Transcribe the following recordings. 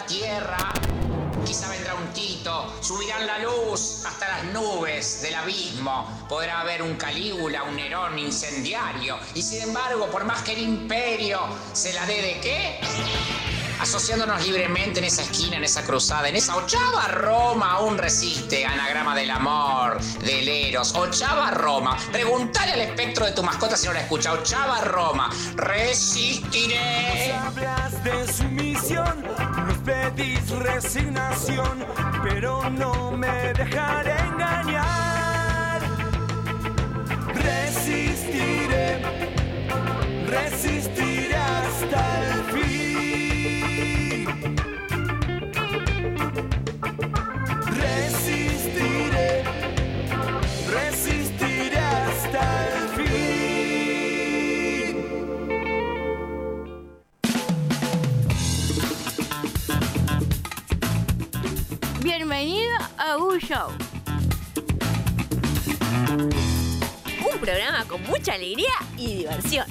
tierra. Quizá vendrá un Tito, subirán la luz hasta las nubes del abismo. Podrá haber un Calígula, un Nerón incendiario. Y sin embargo, por más que el imperio se la dé de qué, asociándonos libremente en esa esquina, en esa cruzada, en esa ochava Roma aún resiste, anagrama del amor, del eros, ochava Roma. Preguntale al espectro de tu mascota si no la escucha, ochava Roma, resistiré. Hablas de sumisión, pedís resignación, pero no me dejaré engañar. Resistiré, resistiré hasta el Un programa con mucha alegría y diversión.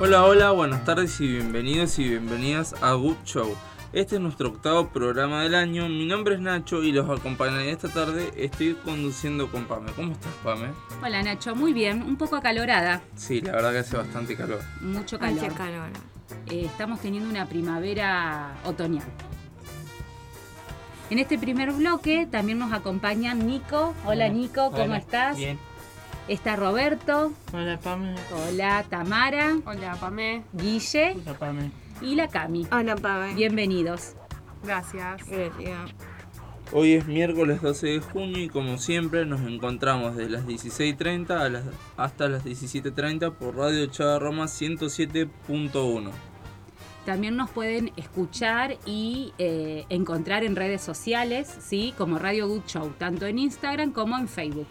Hola, hola, buenas tardes y bienvenidos y bienvenidas a Good Show. Este es nuestro octavo programa del año. Mi nombre es Nacho y los acompañaré esta tarde. Estoy conduciendo con Pame. ¿Cómo estás, Pame? Hola Nacho, muy bien, un poco acalorada, Sí, la verdad que hace bastante calor. mucho calor. qué calor. Eh, estamos teniendo una primavera otoñal. En este primer bloque también nos acompañan Nico. Hola Nico, ¿cómo Hola, estás? Bien. Está Roberto. Hola, Pame. Hola Tamara. Hola, Pamé. Guille Hola, Pame. y la Cami. Hola, Pame. Bienvenidos. Gracias. Gracias. Hoy es miércoles 12 de junio y como siempre nos encontramos de las 16.30 a las- hasta las 17.30 por Radio Chava Roma 107.1. También nos pueden escuchar y eh, encontrar en redes sociales, ¿sí? Como Radio Good Show, tanto en Instagram como en Facebook.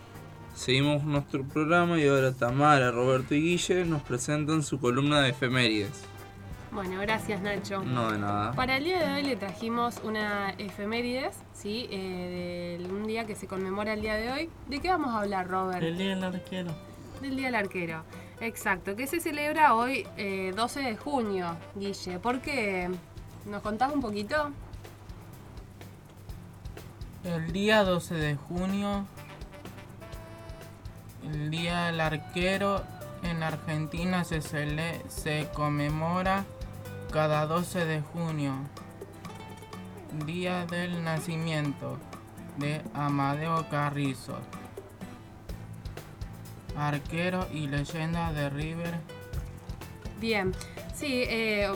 Seguimos nuestro programa y ahora Tamara, Roberto y Guille nos presentan su columna de efemérides. Bueno, gracias Nacho. No de nada. Para el día de hoy le trajimos una efemérides, ¿sí? Eh, de un día que se conmemora el día de hoy. ¿De qué vamos a hablar, Robert? El día del arquero. Del Día del Arquero. Exacto, que se celebra hoy, eh, 12 de junio, Guille. ¿Por qué? ¿Nos contás un poquito? El día 12 de junio, el día del arquero en Argentina se, cele- se conmemora cada 12 de junio. Día del nacimiento de Amadeo Carrizo. Arquero y leyenda de River Bien, sí, eh,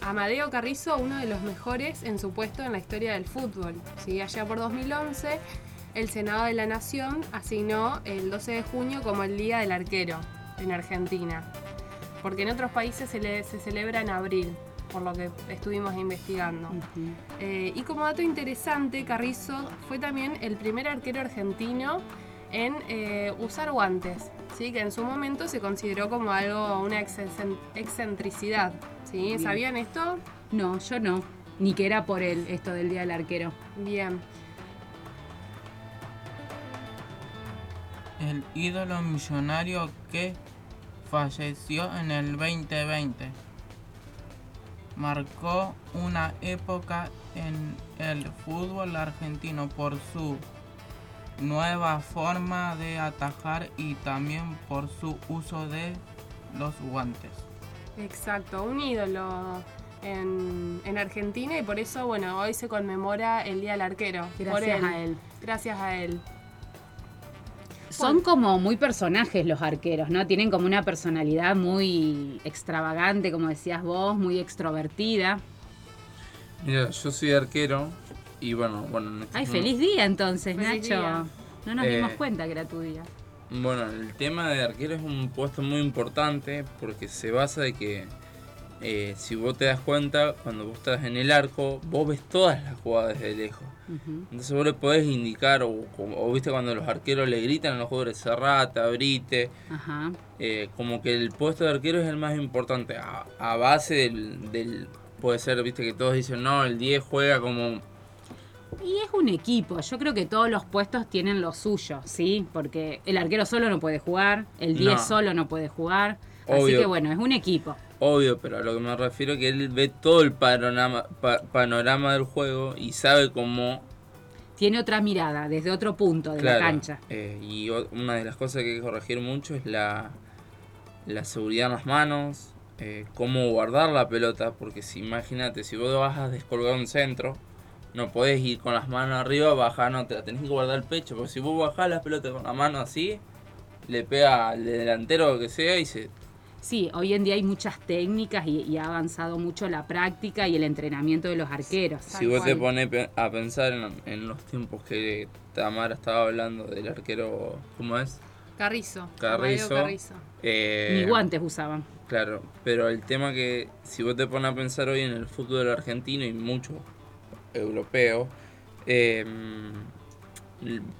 Amadeo Carrizo, uno de los mejores en su puesto en la historia del fútbol. ¿sí? Allá por 2011, el Senado de la Nación asignó el 12 de junio como el Día del Arquero en Argentina. Porque en otros países se, le- se celebra en abril, por lo que estuvimos investigando. Eh, y como dato interesante, Carrizo fue también el primer arquero argentino en eh, usar guantes, ¿sí? que en su momento se consideró como algo, una excen- excentricidad. ¿sí? ¿Sabían esto? No, yo no. Ni que era por el, esto del Día del Arquero. Bien. El ídolo millonario que falleció en el 2020. Marcó una época en el fútbol argentino por su nueva forma de atajar y también por su uso de los guantes. Exacto, un ídolo en, en Argentina y por eso, bueno, hoy se conmemora el Día del Arquero. por Gracias a él. Gracias a él. Son como muy personajes los arqueros, ¿no? Tienen como una personalidad muy extravagante, como decías vos, muy extrovertida. Mira, yo soy arquero y bueno, bueno. en Ay, feliz día entonces, Feliz Nacho. día. No nos Eh, dimos cuenta que era tu día. Bueno, el tema de arquero es un puesto muy importante porque se basa de que eh, si vos te das cuenta, cuando vos estás en el arco, vos ves todas las jugadas desde lejos. Entonces vos le podés indicar, o, o viste cuando los arqueros le gritan a los jugadores, cerrate, abrite. Ajá. eh, como que el puesto de arquero es el más importante. A, a base del, del- Puede ser, viste, que todos dicen, no, el 10 juega como... Y es un equipo. Yo creo que todos los puestos tienen lo suyo, ¿sí? Porque el arquero solo no puede jugar, el 10 No. solo no puede jugar. Así que bueno, es un equipo. Obvio, pero a lo que me refiero que él ve todo el panorama, pa- panorama del juego y sabe cómo Tiene otra mirada, desde otro punto de Claro, la cancha. eh, y una de las cosas que hay que corregir mucho es la, la seguridad en las manos, eh, cómo guardar la pelota, porque si imagínate, si vos vas a descolgar un centro, no podés ir con las manos arriba, bajar, no, te la tenés que guardar el pecho, porque si vos bajás la pelota con la mano así, le pega al delantero o que sea y se... Sí, hoy en día hay muchas técnicas y, y ha avanzado mucho la práctica y el entrenamiento de los arqueros. Si vos te pones a pensar en, en los tiempos que Tamara estaba hablando del arquero, ¿cómo es? Carrizo. Carrizo. Carrizo. Eh, Ni guantes usaban. Claro, pero el tema que si vos te pones a pensar hoy en el fútbol argentino y mucho europeo, eh,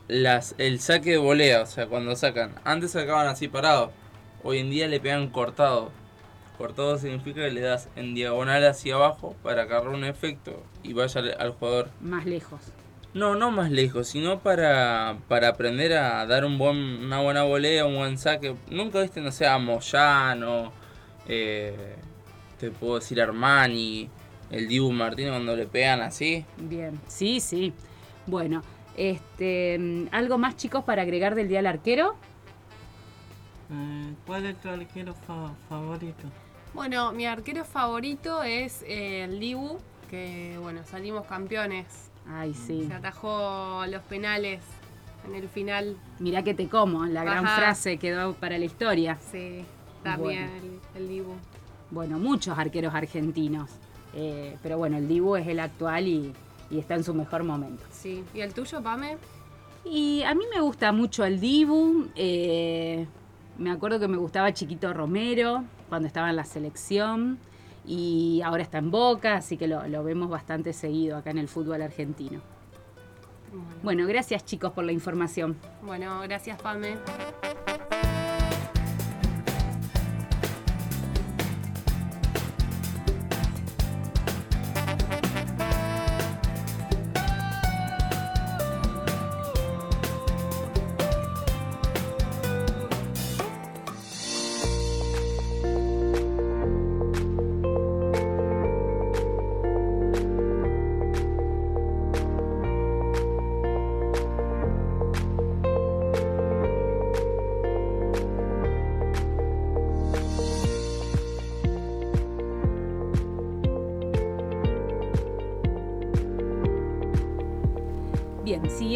las, el saque de volea, o sea, cuando sacan, antes sacaban así parado, hoy en día le pegan cortado. Cortado significa que le das en diagonal hacia abajo para agarrar un efecto y vaya al, al jugador. Más lejos. No, no más lejos, sino para, para aprender a dar un buen, una buena volea, un buen saque. Nunca viste, no sé, a Moyano, eh, te puedo decir Armani, el Dibu Martínez cuando le pegan así. Bien. Sí, sí. Bueno, este, mm, ¿algo más chicos para agregar del día al arquero? Eh, ¿Cuál es tu arquero fa- favorito? Bueno, mi arquero favorito es eh, el Dibu, que bueno, salimos campeones. Ay, sí. Se atajó los penales en el final. Mirá que te como, la gran frase quedó para la historia. Sí, también el, el Dibu. Bueno, muchos arqueros argentinos. Eh, pero bueno, el Dibu es el actual y, y está en su mejor momento. Sí. ¿Y el tuyo, Pame? Y a mí me gusta mucho el Dibu. eh, me acuerdo que me gustaba Chiquito Romero cuando estaba en la selección. Y ahora está en Boca, así que lo, lo vemos bastante seguido acá en el fútbol argentino. Bueno, Bueno, gracias chicos por la información. bueno gracias, Pame.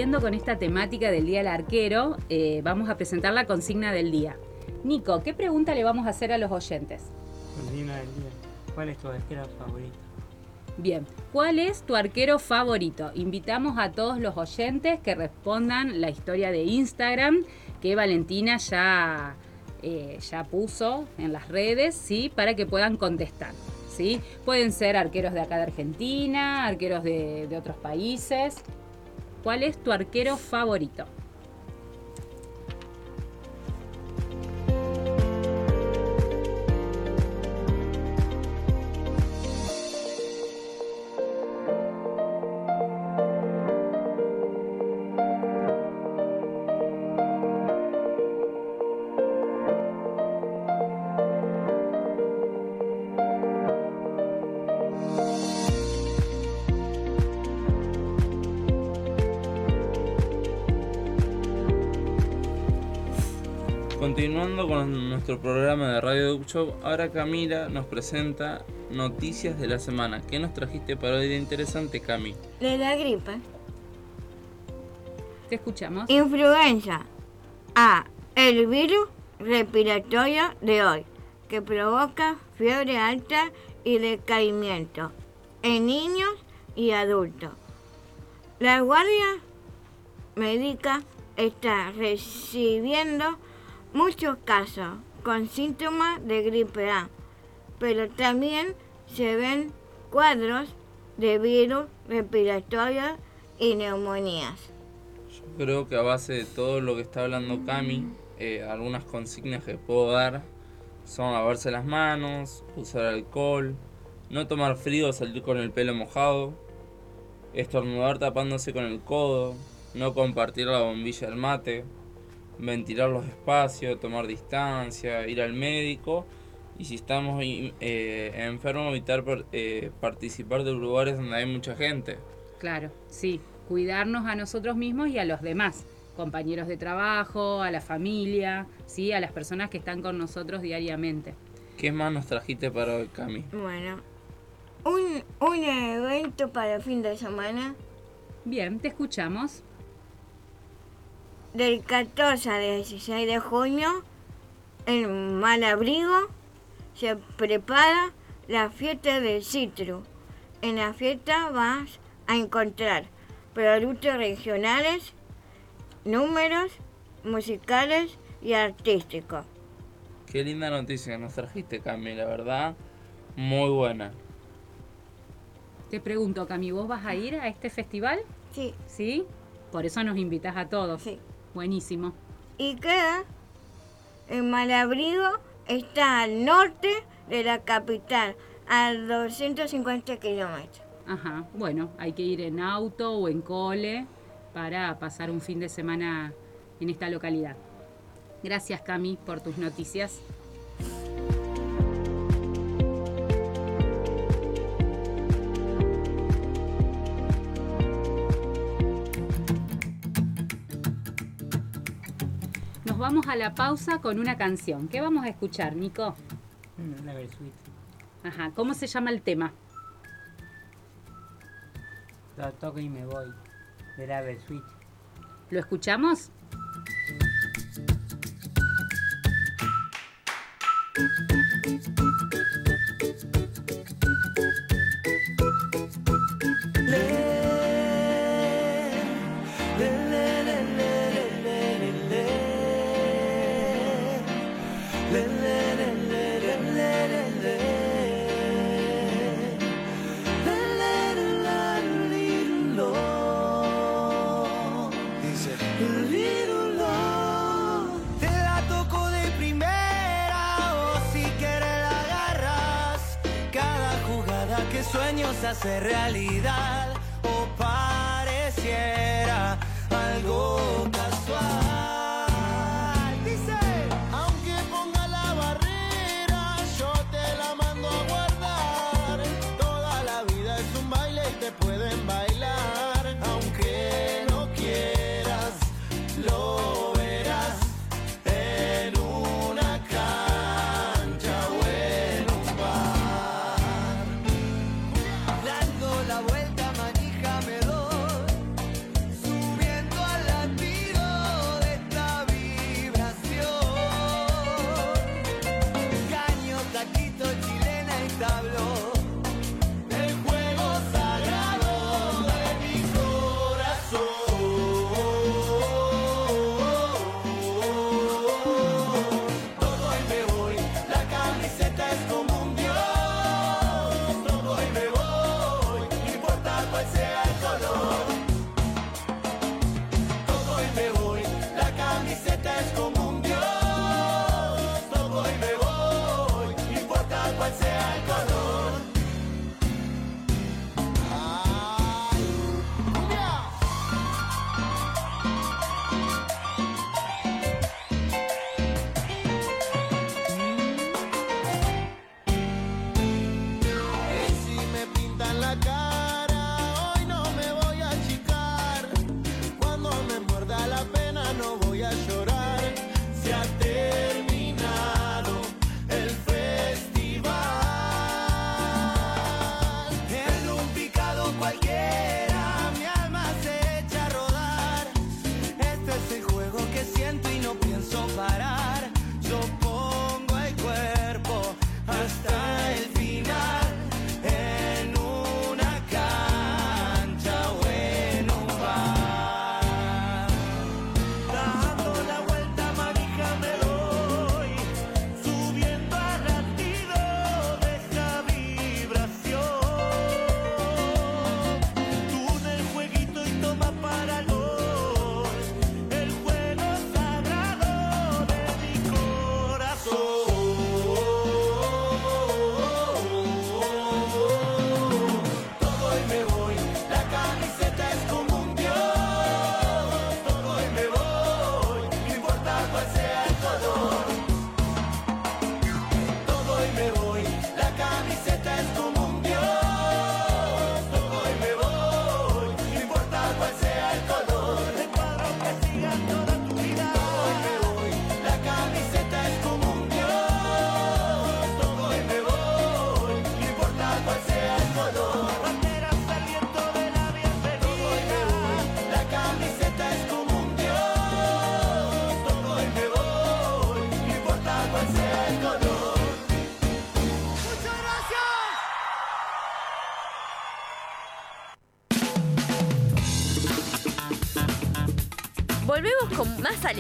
Siguiendo con esta temática del Día del Arquero, eh, vamos a presentar la consigna del día. Nico, ¿qué pregunta le vamos a hacer a los oyentes? Consigna del día. ¿Cuál es tu arquero favorito? Bien, ¿cuál es tu arquero favorito? Invitamos a todos los oyentes que respondan la historia de Instagram que Valentina ya, eh, ya puso en las redes, ¿sí? Para que puedan contestar, ¿sí? Pueden ser arqueros de acá de Argentina, arqueros de, de otros países. ¿Cuál es tu arquero favorito? Continuando con nuestro programa de Radio Dub Show, ahora Camila nos presenta noticias de la semana. ¿Qué nos trajiste para hoy de interesante, Cami? De la gripe. Te escuchamos. Influenza. A. El virus respiratorio de hoy, que provoca fiebre alta y decaimiento en niños y adultos. La Guardia Médica está recibiendo muchos casos con síntomas de gripe A pero también se ven cuadros de virus respiratorios y neumonías. Yo creo que a base de todo lo que está hablando Cami, eh, algunas consignas que puedo dar son lavarse las manos, usar alcohol, no tomar frío o salir con el pelo mojado, estornudar tapándose con el codo, no compartir la bombilla del mate, ventilar los espacios, tomar distancia, ir al médico y si estamos eh, enfermos evitar eh, participar de lugares donde hay mucha gente. Claro, sí. Cuidarnos a nosotros mismos y a los demás, compañeros de trabajo, a la familia, sí, a las personas que están con nosotros diariamente. ¿Qué más nos trajiste para hoy, Cami? Bueno, un, un evento para el fin de semana Bien, te escuchamos. Del 14 al 16 de junio en Malabrigo se prepara la fiesta del citru. En la fiesta vas a encontrar productos regionales, números musicales y artísticos. Qué linda noticia nos trajiste, Cami, la verdad, muy buena. Te pregunto, Cami, ¿vos vas a ir a este festival? Sí, ¿Sí? Por eso nos invitas a todos. sí. Buenísimo. Y queda en Malabrigo, está al norte de la capital, a 250 kilómetros. Ajá, bueno, hay que ir en auto o en cole para pasar un fin de semana en esta localidad. Gracias, Cami, por tus noticias. Vamos a la pausa con una canción. ¿Qué vamos a escuchar, Nico? La Versuit. Ajá, ¿cómo se llama el tema? Lo toco y me voy. De la Versuit. ¿Lo escuchamos? Jugada que sueño se hace realidad o pareciera algo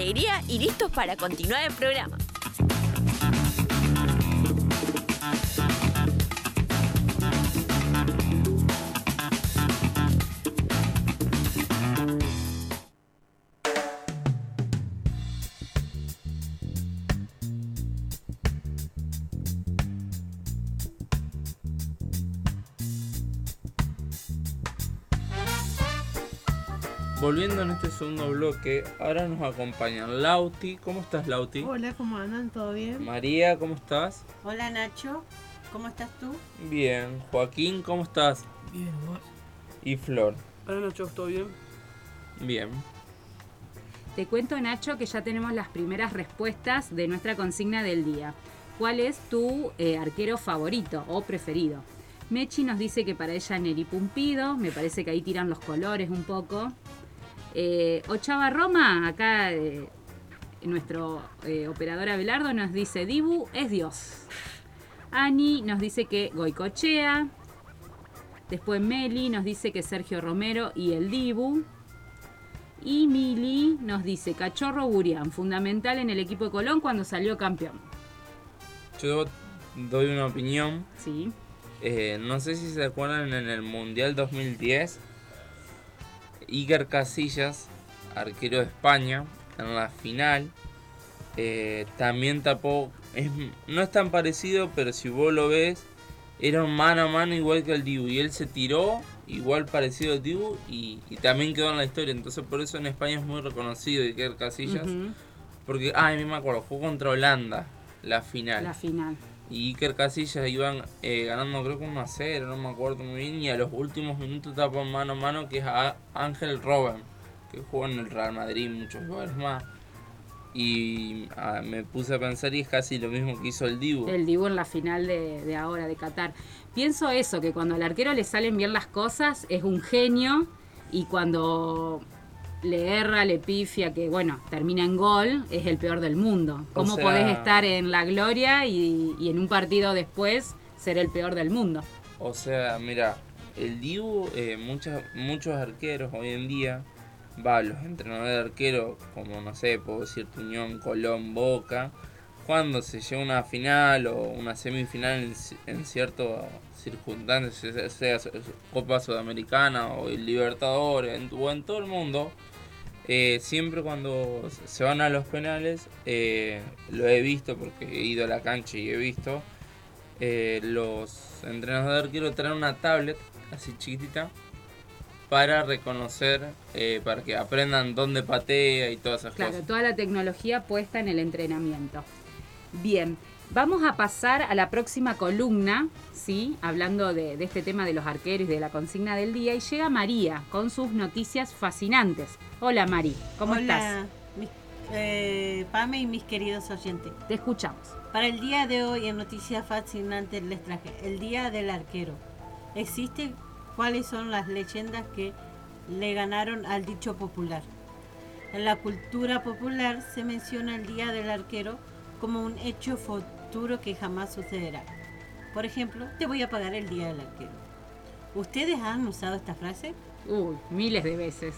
alegría y listos para continuar el programa. Volviendo en segundo bloque, ahora nos acompañan Lauti. ¿Cómo estás, Lauti? Hola, ¿cómo andan? ¿Todo bien? María, ¿cómo estás? Hola, Nacho. ¿Cómo estás tú? Bien. Joaquín, ¿cómo estás? Bien, vos. Y Flor. Hola Nacho, ¿todo bien? Bien. Te cuento, Nacho, que ya tenemos las primeras respuestas de nuestra consigna del día. ¿Cuál es tu eh, arquero favorito o preferido? Mechi nos dice que para ella Neri Pumpido, me parece que ahí tiran los colores un poco. Eh, Ochava Roma, acá eh, nuestro eh, operador Abelardo nos dice Dibu es Dios. Ani nos dice que Goicochea. Después Meli nos dice que Sergio Romero y el Dibu. Y Mili nos dice Cachorro Burián, fundamental en el equipo de Colón cuando salió campeón. Yo doy una opinión. Sí. Eh, no sé si se acuerdan en el Mundial 2010. Iker Casillas, arquero de España, en la final. eh, también tapó. es- no es tan parecido, pero si vos lo ves, era un mano a mano igual que el Dibu. Y él se tiró, igual parecido al Dibu, y, y también quedó en la historia. Entonces, por eso en España es muy reconocido Iker Casillas. Porque, ay, me acuerdo, jugó contra Holanda la final. La final. Y Iker Casillas iban eh, ganando creo que 1 a 0, no me acuerdo muy bien. Y a los últimos minutos tapan mano a mano que es a Ángel Robben, que jugó en el Real Madrid muchos lugares más. Y ah, me puse a pensar y es casi lo mismo que hizo el Dibu. El Dibu en la final de, de ahora, de Qatar. Pienso eso, que cuando al arquero le salen bien las cosas, es un genio. Y cuando le erra, le pifia, que bueno, termina en gol, es el peor del mundo. O ¿Cómo sea- podés estar en la gloria y, y en un partido después ser el peor del mundo? O sea, mira, el Dibu, eh, muchas, muchos arqueros hoy en día, va, los entrenadores de arquero, como no sé, puedo decir Unión, Colón, Boca, cuando se llega a una final o una semifinal en, en ciertas circunstancias, sea, sea Copa Sudamericana o el Libertadores, en, o en todo el mundo, eh, siempre cuando se van a los penales, eh, lo he visto porque he ido a la cancha y he visto, eh, los entrenadores de arquero traen una tablet así chiquitita para reconocer, para que aprendan dónde patea y todas esas Claro, cosas. toda la tecnología puesta en el entrenamiento. Bien, vamos a pasar a la próxima columna, ¿sí? Hablando de, de este tema de los arqueros y de la consigna del día. Y llega María con sus noticias fascinantes. Hola Mari, ¿cómo Hola, estás? mis- eh, Pame y mis queridos oyentes. Te escuchamos. Para el día de hoy, en Noticias Fascinantes les traje el Día del Arquero. ¿Existe cuáles son las leyendas que le ganaron al dicho popular? En la cultura popular se menciona el Día del Arquero como un hecho futuro que jamás sucederá. Por ejemplo, te voy a pagar el Día del Arquero. ¿Ustedes han usado esta frase? Uy, miles de veces.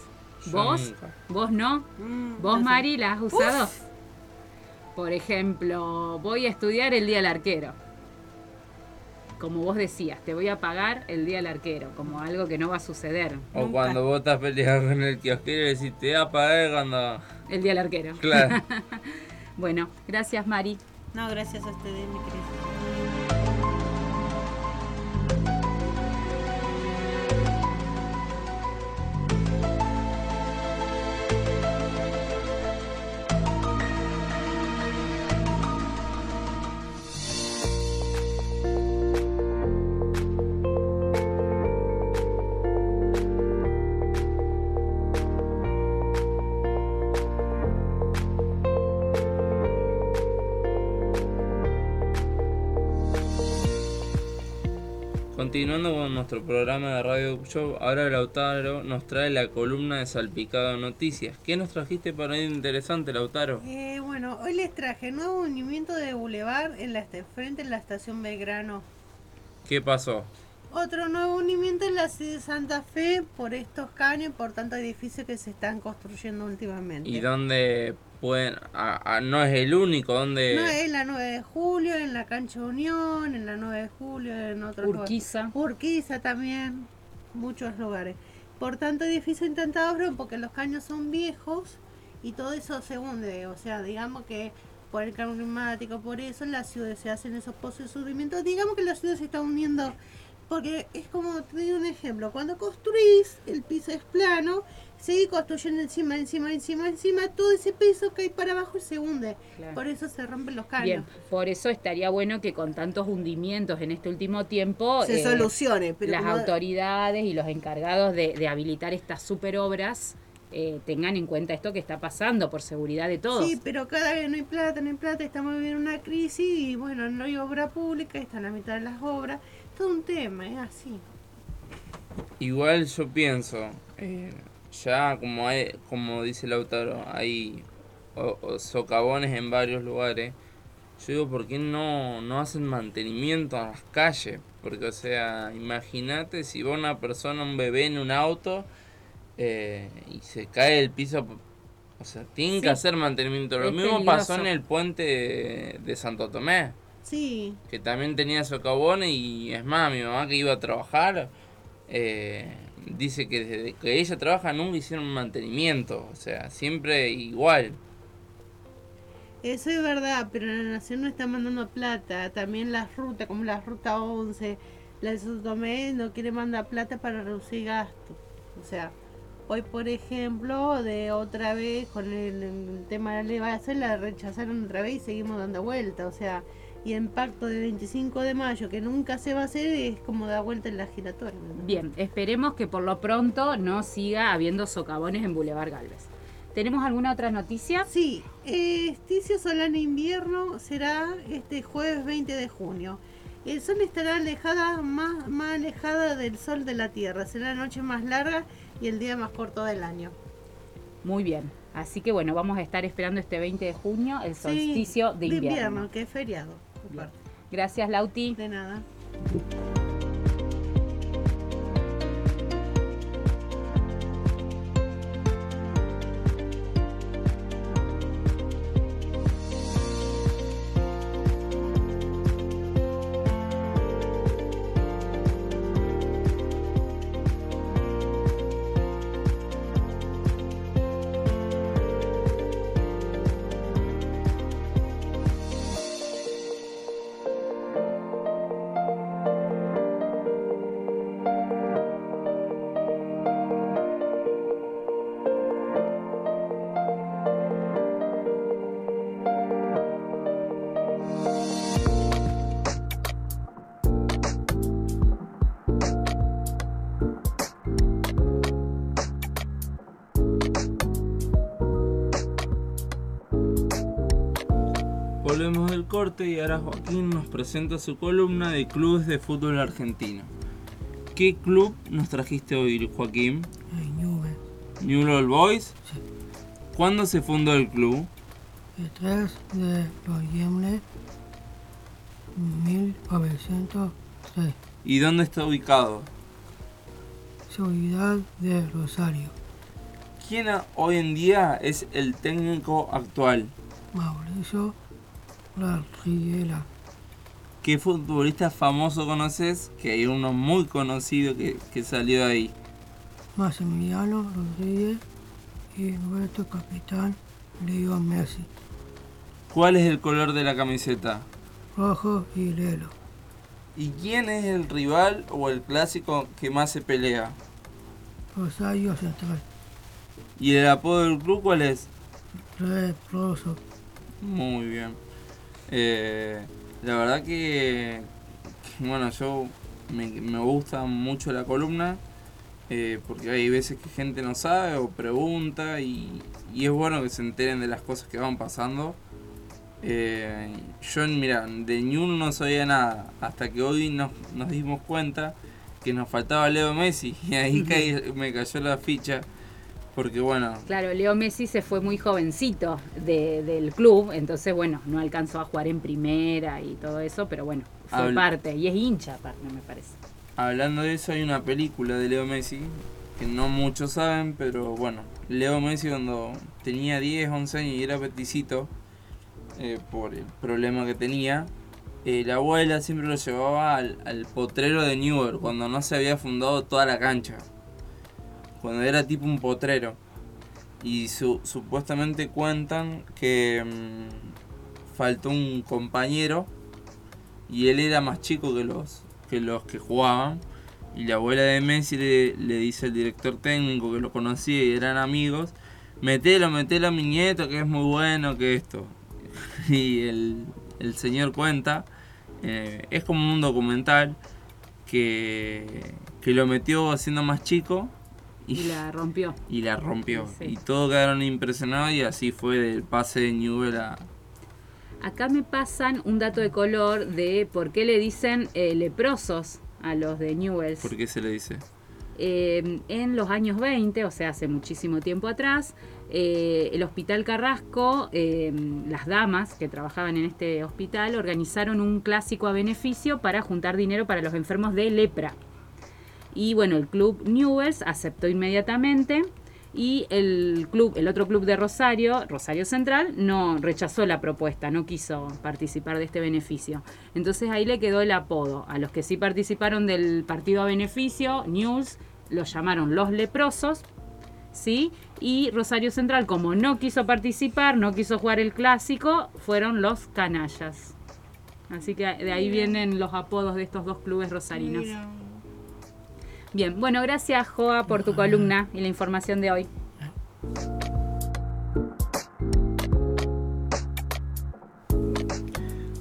¿Vos? ¿Vos no? Mm, ¿Vos, no sé. Mari, la has usado? Por ejemplo, voy a estudiar el día del arquero. Como vos decías, te voy a pagar el día del arquero, como algo que no va a suceder. O Nunca. cuando vos estás peleando con el kiosquero y decís, te voy a pagar cuando... El día del arquero. Claro. Bueno, gracias Mari. No, gracias a ustedes, mi querido. Continuando con nuestro programa de Radio Show, ahora Lautaro nos trae la columna de Salpicado de Noticias. ¿Qué nos trajiste para hoy interesante, Lautaro? Eh, bueno, hoy les traje nuevo movimiento de Boulevard en la este- frente a la estación Belgrano. ¿Qué pasó? Otro nuevo unimiento es la ciudad de Santa Fe por estos caños y por tantos edificios que se están construyendo últimamente. ¿Y dónde pueden.? a- a- no es el único, donde. No es la 9 de julio, en la cancha Unión, en la 9 de julio, en otros Urquiza. lugares. Urquiza también, muchos lugares. Por tanto, edificios intentados porque los caños son viejos y todo eso se hunde. O sea, digamos que por el cambio climático, por eso en la ciudad se hacen esos pozos de hundimiento. Digamos que la ciudad se está hundiendo porque es como, te doy un ejemplo, cuando construís, el piso es plano, seguís construyendo encima, encima, encima, encima, todo ese peso cae para abajo y se hunde. Claro. Por eso se rompen los caños. Bien, por eso estaría bueno que con tantos hundimientos en este último tiempo Se eh, solucione, pero las como- autoridades y los encargados de, de habilitar estas super obras eh, tengan en cuenta esto que está pasando por seguridad de todos. Sí, pero cada vez no hay plata, no hay plata, estamos viviendo una crisis y bueno, no hay obra pública, están a mitad de las obras, todo un tema, es así. Igual yo pienso, eh, ya como hay, como dice Lautaro, hay o- o socavones en varios lugares. Yo digo, ¿por qué no, no hacen mantenimiento a las calles? Porque, o sea, imagínate si va una persona, un bebé en un auto eh, y se cae el piso. O sea, tienen que hacer mantenimiento. Lo Es mismo pasó en el puente de, de Santo Tomé Sí, que también tenía socavones y es más, mi mamá que iba a trabajar, eh, dice que desde que ella trabaja nunca hicieron mantenimiento, o sea, siempre igual. eso es verdad, pero la nación no está mandando plata, también las rutas, como la ruta 11, la de Sotomé no quiere mandar plata para reducir gastos. O sea, hoy por ejemplo, de otra vez con el, tema de la base, la rechazaron otra vez y seguimos dando vuelta, o sea, y en pacto de 25 de mayo, que nunca se va a hacer, es como dar vuelta en la giratoria. ¿no? Bien, esperemos que por lo pronto no siga habiendo socavones en Boulevard Galvez. ¿Tenemos alguna otra noticia? Sí, eh, Esticio Solano Invierno será este jueves 20 de junio. El sol estará alejada, más, más alejada del sol de la Tierra. Será la noche más larga y el día más corto del año. Muy bien. Así que bueno, vamos a estar esperando este 20 de junio, el solsticio Sí, de invierno. que es feriado. Gracias, Lauti. De nada. Y ahora Joaquín nos presenta su columna de clubes de fútbol argentino. ¿Qué club nos trajiste hoy, Joaquín? Nube, New Old Boys. ¿Cuándo se fundó el club? el 3 de noviembre 1906, ¿Y dónde está ubicado? Ciudad de Rosario, ¿Quién hoy en día es el técnico actual? Mauricio Larriera, ¿Qué futbolista famoso conoces? Que hay uno muy conocido que, que salió ahí. Maximiliano Rodríguez y nuestro capitán Leo Messi, ¿Cuál es el color de la camiseta? rojo y lelo, ¿Y quién es el rival o el clásico que más se pelea? Rosario Central, ¿Y el apodo del club cuál es? Reproso, Muy bien. Eh, la verdad que, bueno, yo me, me gusta mucho la columna eh, porque hay veces que gente no sabe o pregunta y, y es bueno que se enteren de las cosas que van pasando. Eh, yo, mira, de Ñun no sabía nada hasta que hoy nos, nos dimos cuenta que nos faltaba Leo Messi y ahí caí- me cayó la ficha porque bueno, Claro, Leo Messi se fue muy jovencito de- del club, entonces bueno, no alcanzó a jugar en primera y todo eso, pero bueno, fue Habl- parte y es hincha aparte, me parece. hablando de eso, hay una película de Leo Messi que no muchos saben, pero bueno, Leo Messi cuando tenía 10, 11 años y era peticito, eh, por el problema que tenía, eh, la abuela siempre lo llevaba al, al potrero de Newell cuando no se había fundado toda la cancha. Cuando era tipo un potrero. Y su- supuestamente cuentan que mm, faltó un compañero y él era más chico que los que, los que jugaban. Y la abuela de Messi le, le dice al director técnico que lo conocía y eran amigos, metelo, metelo a mi nieto que es muy bueno que esto. Y el, el señor cuenta, eh, es como un documental que, que lo metió siendo más chico Y la rompió. y la rompió. Sí. Y todos quedaron impresionados y así fue del pase de Newell a... Acá me pasan un dato de color de por qué le dicen eh, leprosos a los de Newells. ¿Por qué se le dice? Eh, en los años 20, o sea, hace muchísimo tiempo atrás, eh, el Hospital Carrasco, eh, las damas que trabajaban en este hospital, organizaron un clásico a beneficio para juntar dinero para los enfermos de lepra. Y bueno, el club Newells aceptó inmediatamente y el club, el otro club de Rosario, Rosario Central, no rechazó la propuesta, no quiso participar de este beneficio. Entonces ahí le quedó el apodo. A los que sí participaron del partido a beneficio, News, los llamaron los leprosos, ¿sí? Y Rosario Central, como no quiso participar, no quiso jugar el clásico, fueron los canallas. Así que de ahí vienen los apodos de estos dos clubes rosarinos. Bien, bueno, gracias Joa por tu columna y la información de hoy.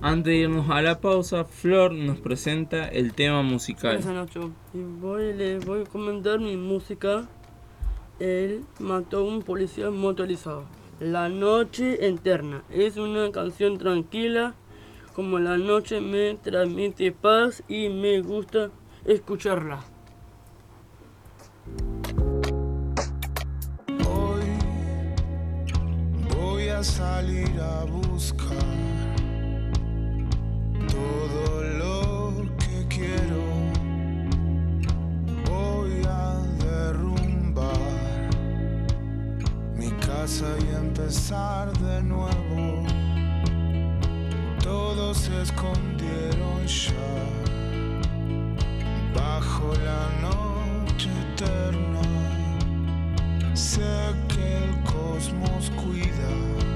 Antes de irnos a la pausa, Flor nos presenta el tema musical. Gracias Nacho. Y voy, les voy a comentar mi música. Él mató a un policía motorizado. La noche eterna. Es una canción tranquila. Como la noche me transmite paz y me gusta escucharla. Salir a buscar todo lo que quiero. Voy a derrumbar mi casa y empezar de nuevo. Todos se escondieron ya bajo la noche eterna. Sé que el cosmos cuida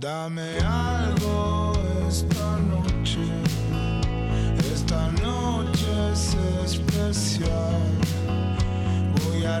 Dame algo esta noche, esta noche es especial. Voy a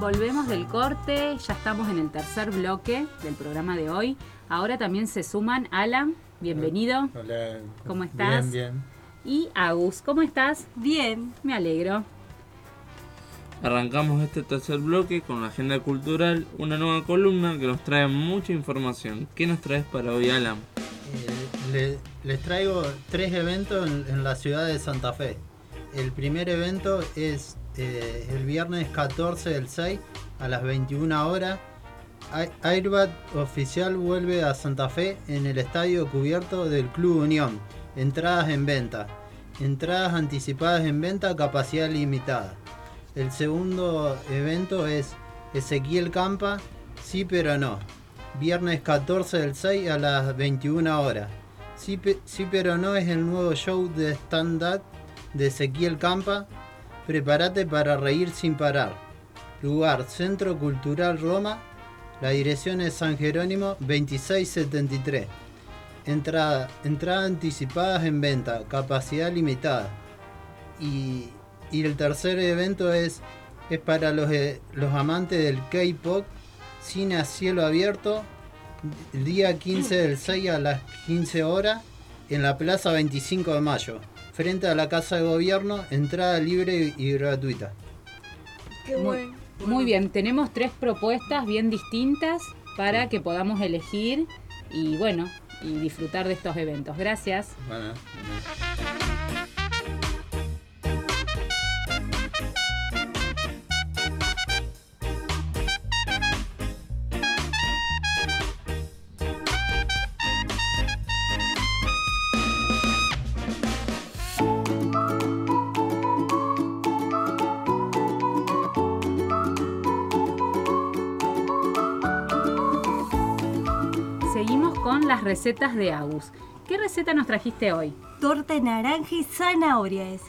Volvemos del corte, ya estamos en el tercer bloque del programa de hoy. Ahora también se suman Alan, bienvenido. Hola. ¿Cómo estás? Bien, bien. Y Agus, ¿cómo estás? Bien, me alegro. Arrancamos este tercer bloque con la agenda cultural, una nueva columna que nos trae mucha información. ¿Qué nos traes para hoy, Alan? Eh, le- les traigo tres eventos en, en la ciudad de Santa Fe. El primer evento es eh, el viernes 14 del 6 a las 21 horas. Ai- Airbag oficial vuelve a Santa Fe en el estadio cubierto del Club Unión. Entradas en venta. Entradas anticipadas en venta, capacidad limitada. El segundo evento es Ezequiel Campa, sí pero no. Viernes 14 del 6 a las 21 horas. Sí, sí pero no es el nuevo show de stand-up de Ezequiel Campa. Prepárate para reír sin parar. Lugar Centro Cultural Roma. La dirección es San Jerónimo 2673. Entrada, entrada anticipadas en venta, capacidad limitada. Y, y el tercer evento es, es para los, eh, los amantes del K-pop, cine a cielo abierto, el día 15 del 6 a las 15 horas en la Plaza 25 de Mayo, frente a la Casa de Gobierno, entrada libre y gratuita. Qué Muy- bueno. Muy bien, tenemos tres propuestas bien distintas para que podamos elegir y bueno, y disfrutar de estos eventos. Gracias. Bueno, recetas de Agus. ¿Qué receta nos trajiste hoy? Torta de naranja y zanahoria es.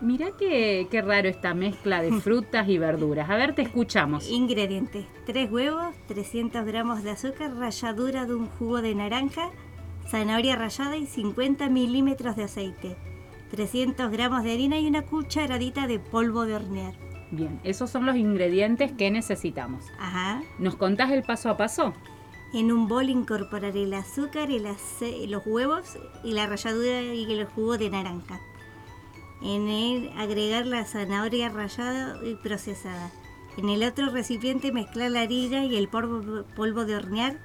Mirá qué, qué raro esta mezcla de frutas y verduras. A ver, te escuchamos. Ingredientes: 3 huevos, 300 gramos de azúcar, ralladura de un jugo de naranja, zanahoria rallada y 50 milímetros de aceite, 300 gramos de harina y una cucharadita de polvo de hornear. Bien, esos son los ingredientes que necesitamos. Ajá. ¿Nos contás el paso a paso? En un bol incorporar el azúcar, el los huevos y la ralladura y el jugo de naranja. En él agregar la zanahoria rallada y procesada. En el otro recipiente mezclar la harina y el polvo, polvo de hornear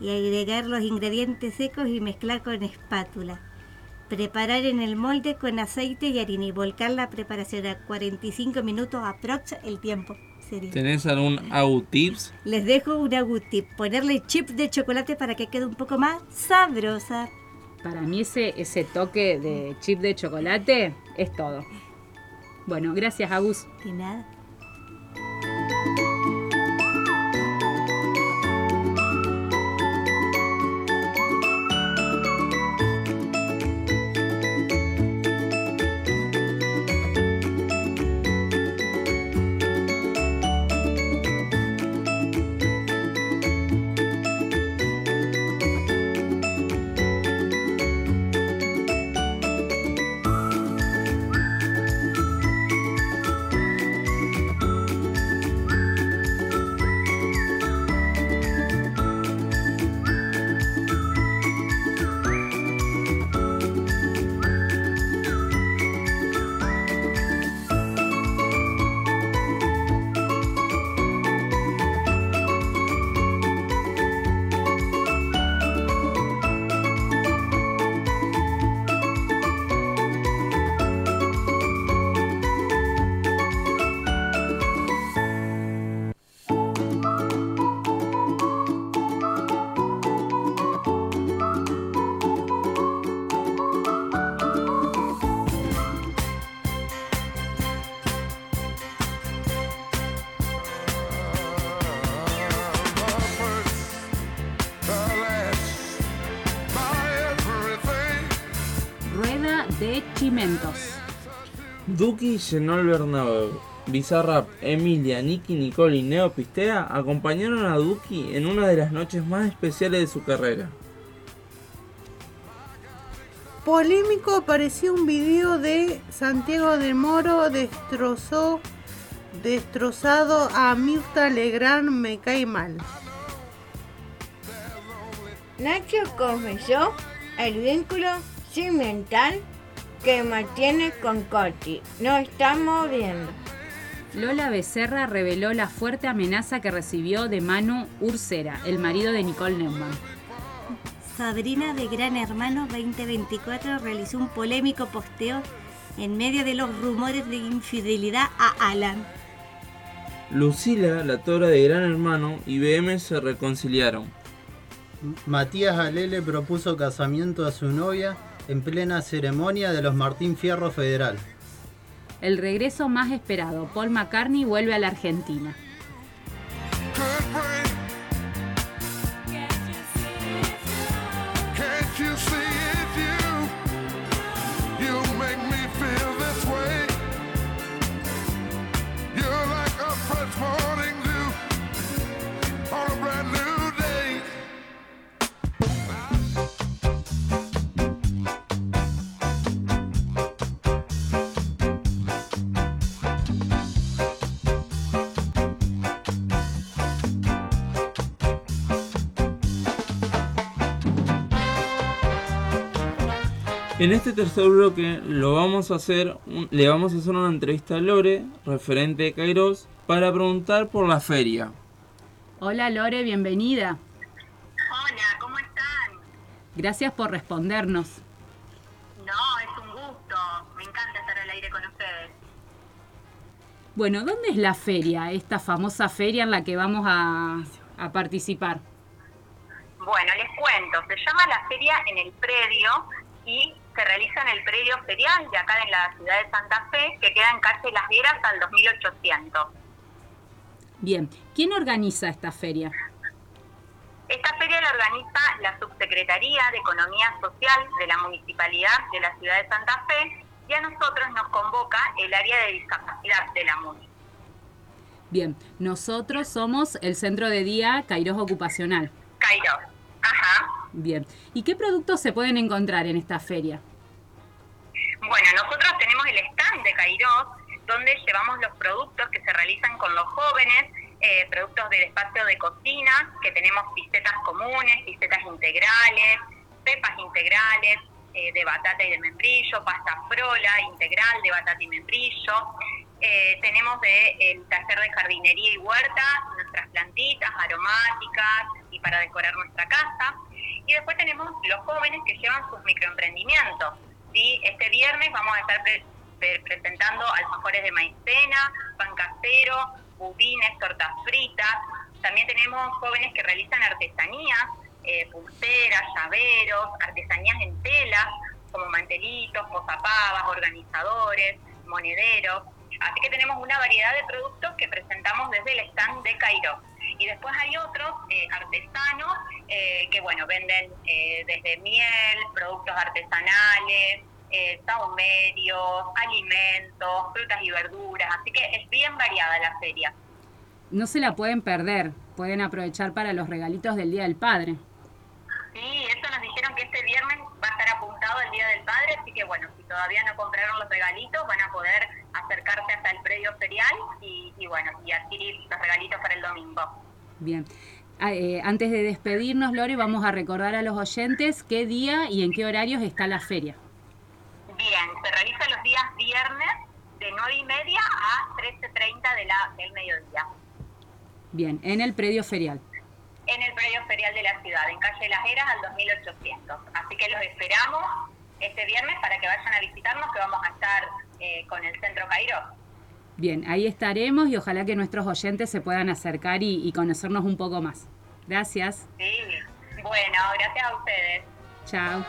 y agregar los ingredientes secos y mezclar con espátula. Preparar en el molde con aceite y harina y volcar la preparación a 45 minutos aprox el tiempo. Sería. ¿Tenés algún AU tips? Les dejo una good tip, ponerle chip de chocolate para que quede un poco más sabrosa. Para mí ese, ese toque de chip de chocolate es todo. Bueno, gracias Agus. De nada. Llenó el Bernabéu. Bizarrap, Emilia, Nicky, Nicole y Neo Pistea acompañaron a Duki en una de las noches más especiales de su carrera. Polémico apareció un video de Santiago del Moro destrozó destrozado a Mirta Legrand me cae mal. Nacho confesó el vínculo cimental que mantiene con Coti. No estamos viendo. Lola Becerra reveló la fuerte amenaza que recibió de Manu Ursera, el marido de Nicole Neumann. Sabrina de Gran Hermano 2024 realizó un polémico posteo en medio de los rumores de infidelidad a Alan. Lucila, la tora de Gran Hermano, y BM se reconciliaron. Matías Alele propuso casamiento a su novia en plena ceremonia de los Martín Fierro Federal. El regreso más esperado, Paul McCartney vuelve a la Argentina. Can't En este tercer bloque lo vamos a hacer, le vamos a hacer una entrevista a Lore, referente de Kairos, para preguntar por la feria. Hola Lore, bienvenida. Hola, ¿cómo están? Gracias por respondernos. No, es un gusto. Me encanta estar al aire con ustedes. Bueno, ¿dónde es la feria? Esta famosa feria en la que vamos a, a participar. Bueno, les cuento. Se llama la feria en el predio y se realiza en el predio ferial de acá en la ciudad de Santa Fe, que queda en calle Las Vieras al 2800. Bien, ¿quién organiza esta feria? Esta feria la organiza la subsecretaría Secretaría de Economía Social de la Municipalidad de la Ciudad de Santa Fe y a nosotros nos convoca el área de discapacidad de la MUNI. Bien, nosotros somos el centro de día Kairos Ocupacional. Kairos, ajá. Bien. ¿Y qué productos se pueden encontrar en esta feria? Bueno, nosotros tenemos el stand de Kairos, donde llevamos los productos que se realizan con los jóvenes, eh, productos del espacio de cocina, que tenemos pisetas comunes, pisetas integrales, pepas integrales, eh, de batata y de membrillo, pasta frola integral de batata y membrillo. Eh, tenemos el taller de jardinería y huerta, nuestras plantitas aromáticas y para decorar nuestra casa. Los jóvenes que llevan sus microemprendimientos. Este viernes vamos a estar pre- pre- presentando alfajores de maicena, pan casero, budines, tortas fritas. También tenemos jóvenes que realizan artesanías, eh, pulseras, llaveros, artesanías en tela, como mantelitos, posapavas, organizadores, monederos. Así que tenemos una variedad de productos que presentamos desde el stand de Cairo. Y después hay otros eh, artesanos eh, que, bueno, venden eh, desde miel, productos artesanales, saumerios, alimentos, frutas y verduras. Así que es bien variada la feria. No se la pueden perder, pueden aprovechar para los regalitos del Día del Padre. Sí, eso nos dijeron que este viernes va a estar apuntado el Día del Padre, así que bueno, si todavía no compraron los regalitos, van a poder acercarse hasta el predio ferial y, y bueno, y adquirir los regalitos para el domingo. Bien. Ah, eh, antes de despedirnos, Lore, vamos a recordar a los oyentes qué día y en qué horarios está la feria. Bien, se realiza los días viernes de 9 y media a 13.30 de la, del mediodía, Bien, en el predio ferial. en el predio ferial de la ciudad, en calle Las Heras al 2800. Así que los esperamos este viernes para que vayan a visitarnos, que vamos a estar eh, con el Centro Cairo. Bien, ahí estaremos y ojalá que nuestros oyentes se puedan acercar y, y conocernos un poco más. Gracias. Sí, bueno, gracias a ustedes. Chao.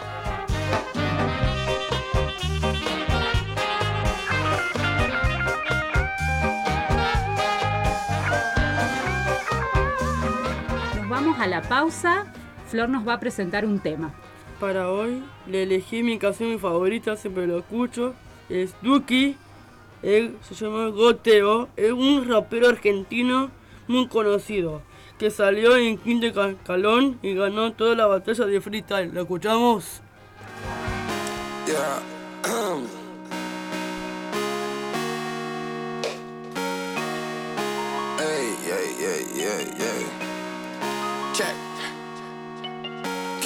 Nos vamos a la pausa. Flor nos va a presentar un tema. Para hoy le elegí mi canción favorita, siempre lo escucho. Es Duki. Él se llama Goteo. Es un rapero argentino muy conocido. Que salió en quinto escalón y ganó toda la batalla de freestyle. ¿Lo escuchamos?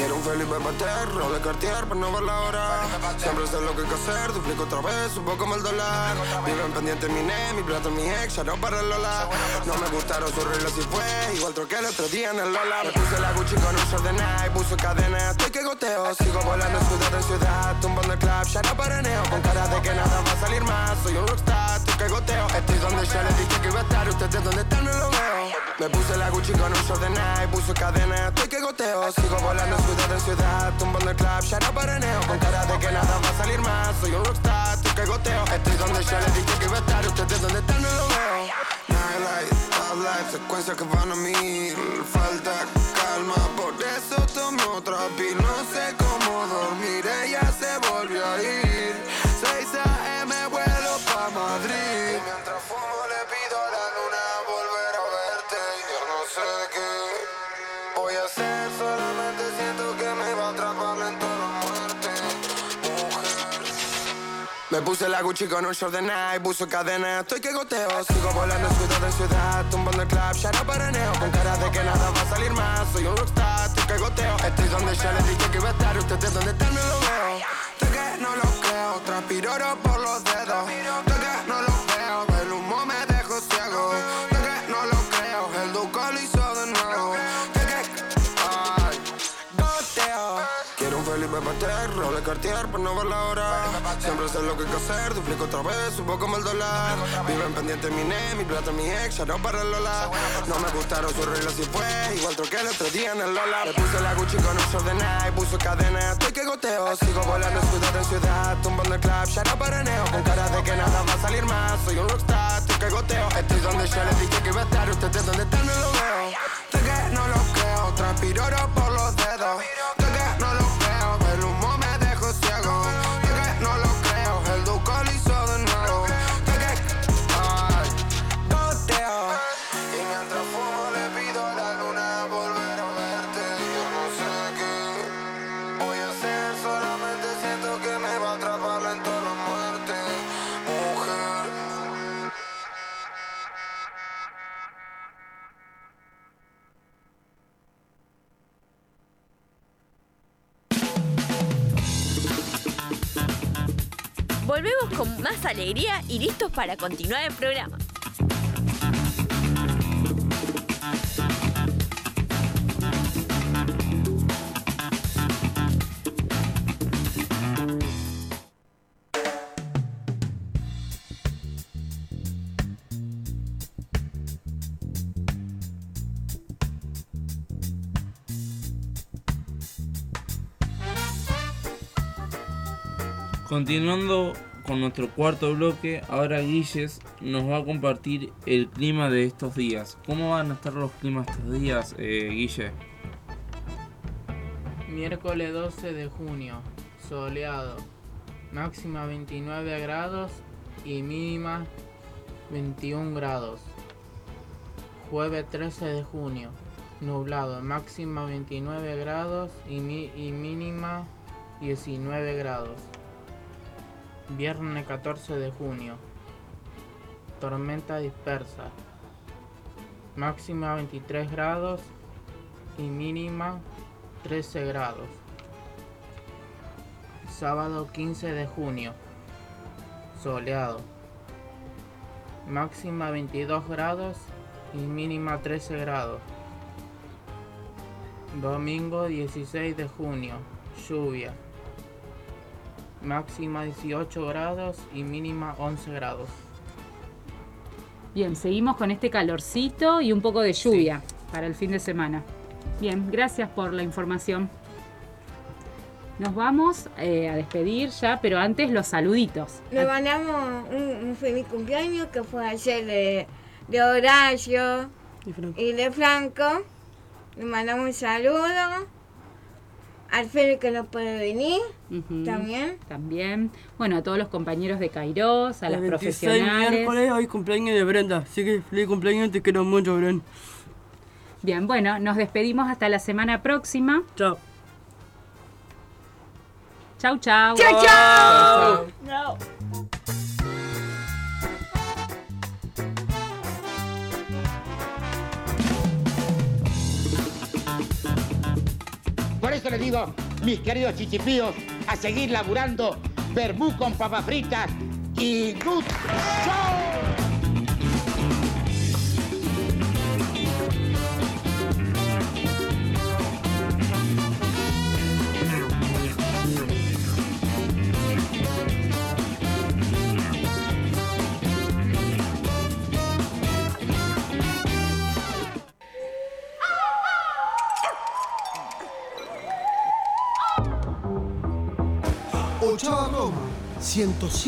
Quiero un Felipe Pater, de Cartier, para no ver la hora. Siempre sé lo que hay que hacer, duplico otra vez, un poco el dólar. Viven pendiente mi ne, mi plata, mi ex, ya no para el Lola. No me gustaron sus reglas y fue, igual troqué el otro día en el Lola. Me puse la Gucci con un short de Nike, puso cadena, estoy que goteo. Sigo volando ciudad en ciudad, tumbando el club, ya no paraneo. Con cara de que nada va a salir más, soy un rockstar, estoy que goteo. Estoy donde yo le dije que iba a estar, ustedes donde están no lo veo. Me puse la Gucci con un short de Nike, puso cadena, estoy que goteo. Sigo volando ciudad en ciudad, tumbando el club, no paraneo. Con cara de que nada va a salir más, soy un rockstar, estoy que goteo. Estoy donde yo le dije que iba a estar, ustedes donde están no lo veo. Nightlight, top life, secuencias que van a mil. Falta calma, por eso tomo otra Me puse la Gucci con un short de Nike, puso cadena, estoy que goteo. Sigo volando ciudad en ciudad, tumbando el club, ya no paraneo. Con cara de que nada va a salir más, soy un rockstar, estoy que goteo. Estoy donde yo le dije que iba a estar, ustedes donde están no lo veo. De que no lo creo, transpiro oro por los dedos. Para no ver la hora. Siempre sé lo que hay que hacer, duplico otra vez, poco como el dólar. Viven pendiente mi ne, mi plata, mi ex, ya no para el Lola. No me gustaron sus reglas y fue, igual troqué el otro día en el Lola. Me puse la Gucci con un short de puso cadena, estoy que goteo. Sigo volando ciudad en ciudad, tumbando el club, ya no paraneo. Con cara de que nada va a salir más, soy un rockstar, estoy que goteo. Estoy donde yo les dije que iba a estar, ustedes donde están no lo veo. De que no lo creo, transpiro por los Volvemos con más alegría y listos para continuar el programa. Continuando con nuestro cuarto bloque, ahora Guilles nos va a compartir el clima de estos días. ¿Cómo van a estar los climas estos días, eh, Guille? Miércoles 12 de junio, soleado, máxima 29 grados y mínima 21 grados. Jueves 13 de junio, nublado, máxima 29 grados y, mi- y mínima 19 grados. Viernes 14 de junio, tormenta dispersa, máxima 23 grados y mínima 13 grados. Sábado 15 de junio. Soleado. Máxima 22 grados y mínima 13 grados. Domingo 16 de junio. Lluvia. Máxima 18 grados y mínima 11 grados. Bien, seguimos con este calorcito y un poco de lluvia para el fin de semana. Bien, gracias por la información. Nos vamos eh, a despedir ya, pero antes los saluditos. Le mandamos un, un feliz cumpleaños que fue ayer de, de Horacio y de Franco. Le mandamos un saludo. Al Feli que no puede venir también. También. Bueno, a todos los compañeros de Kairos, a las El 26 profesionales. miércoles hoy cumpleaños de Brenda, así que feliz cumpleaños, te quiero mucho, Brenda. Bien, bueno, nos despedimos hasta la semana próxima. Chao. Chau, chau. Chau, chau. Chau. Por eso les digo, mis queridos chichipíos, a seguir laburando vermú con papas fritas y good show. 107.